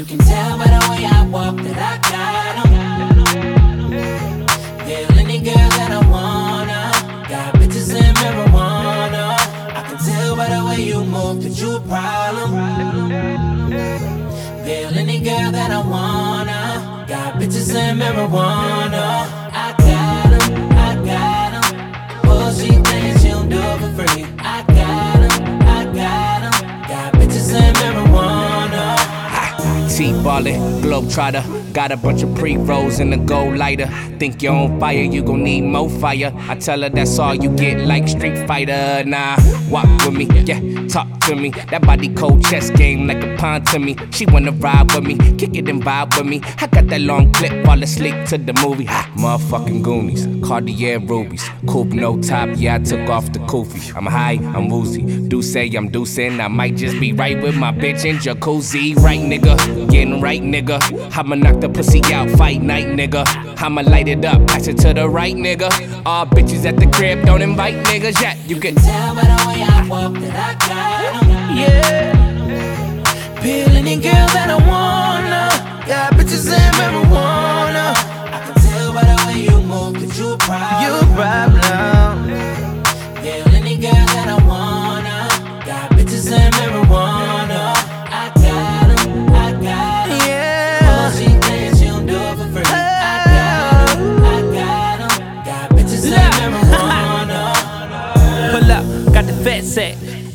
You can tell by the way I walk that I got em. Yeah, any girl that I wanna. Got bitches and marijuana. I can tell by the way you move that you a problem. Feel any girl that I wanna. Got bitches and marijuana. T ballin', globetrotter. Got a bunch of pre rolls in the gold lighter. Think you're on fire, you gon' need more fire. I tell her that's all you get, like Street Fighter. Nah, walk with me, yeah, talk to me. That body cold chess game like a pawn to me. She wanna ride with me, kick it and vibe with me. I got that long clip, fall asleep to the movie. Ha, motherfucking Goonies, Cartier rubies. Coupe no top, yeah, I took off the kufi. I'm high, I'm woozy. Do say I'm deucing, I might just be right with my bitch in jacuzzi. Right, nigga, getting right, nigga. I'ma knock the pussy out, fight night, nigga. I'ma light it up, pass it to the right, nigga. All bitches at the crib, don't invite niggas yet. You can Tell by the way I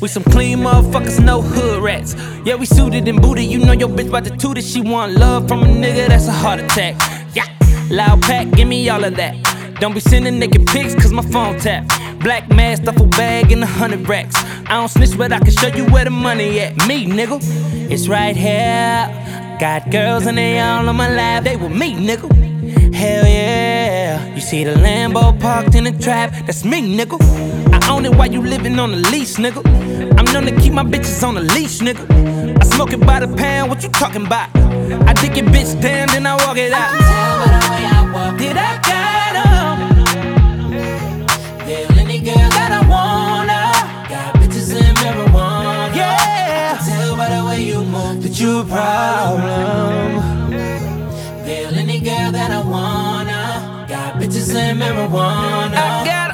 We some clean motherfuckers, no hood rats. Yeah, we suited and booted. You know your bitch about to toot it. She want love from a nigga, that's a heart attack. Yeah, loud pack, give me all of that. Don't be sending naked pics, cause my phone tap. Black mask, duffel bag, and a hundred racks. I don't snitch, but I can show you where the money at. Me, nigga, it's right here. Got girls and they all on my lap. They with me, nigga. Hell yeah. You see the Lambo parked in the trap, that's me, nigga. I own it while you living on the lease, nigga. I'm known to keep my bitches on the leash, nigga. I smoke it by the pound, what you talking about? I dick your bitch down, then I walk it out. Tell by the way I walk Did I got 'em? Feel any girl that I wanna. Got bitches and marijuana. Yeah. I Tell by the way you move that you a problem. Feel any girl that I wanna. Got bitches and marijuana. I got 'em. I got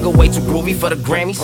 nigga way too groovy for the Grammys.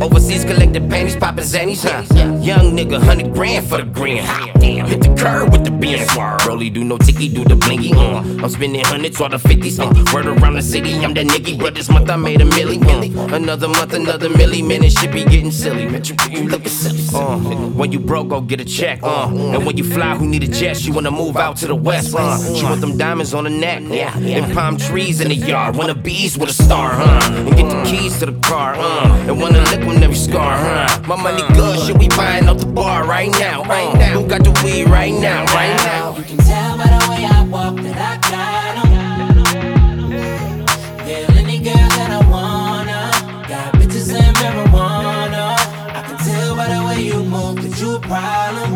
Overseas collected panties, poppin' zannies, huh? Young nigga, hundred grand for the damn, hit the curb with the beam. Rolly do no ticky, do the blinky. Uh. I'm spending hundreds or the fifties. Uh. Word around the city, I'm that nigga. But this month I made a milli. Uh. Another month, another milli. Man, shit be getting silly. Man, you, you looking silly. Uh. When you broke, go get a check. Uh. And when you fly, who need a jet? She wanna move out to the west. Uh. She want them diamonds on the neck. Yeah. And palm trees in the yard. Wanna bees with a star, huh? And get the keys to the car, uh. And wanna lick on every scar, huh? My money good, shit, we buying up the bar right now, right now. Who got the weed right now, right now? You can tell by the way I walk that I got 'em. Feel any girl that I wanna. Got bitches and marijuana. I can tell by the way you move that you a problem.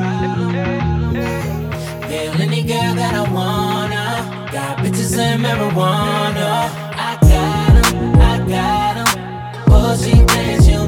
Feel any girl that I wanna. Got bitches and marijuana. I got 'em, I got hoje entende